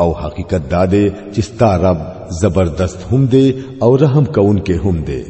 او حقیقت دا دی چې ستا رب زبردست هم دی او رحم کوونکې هم دی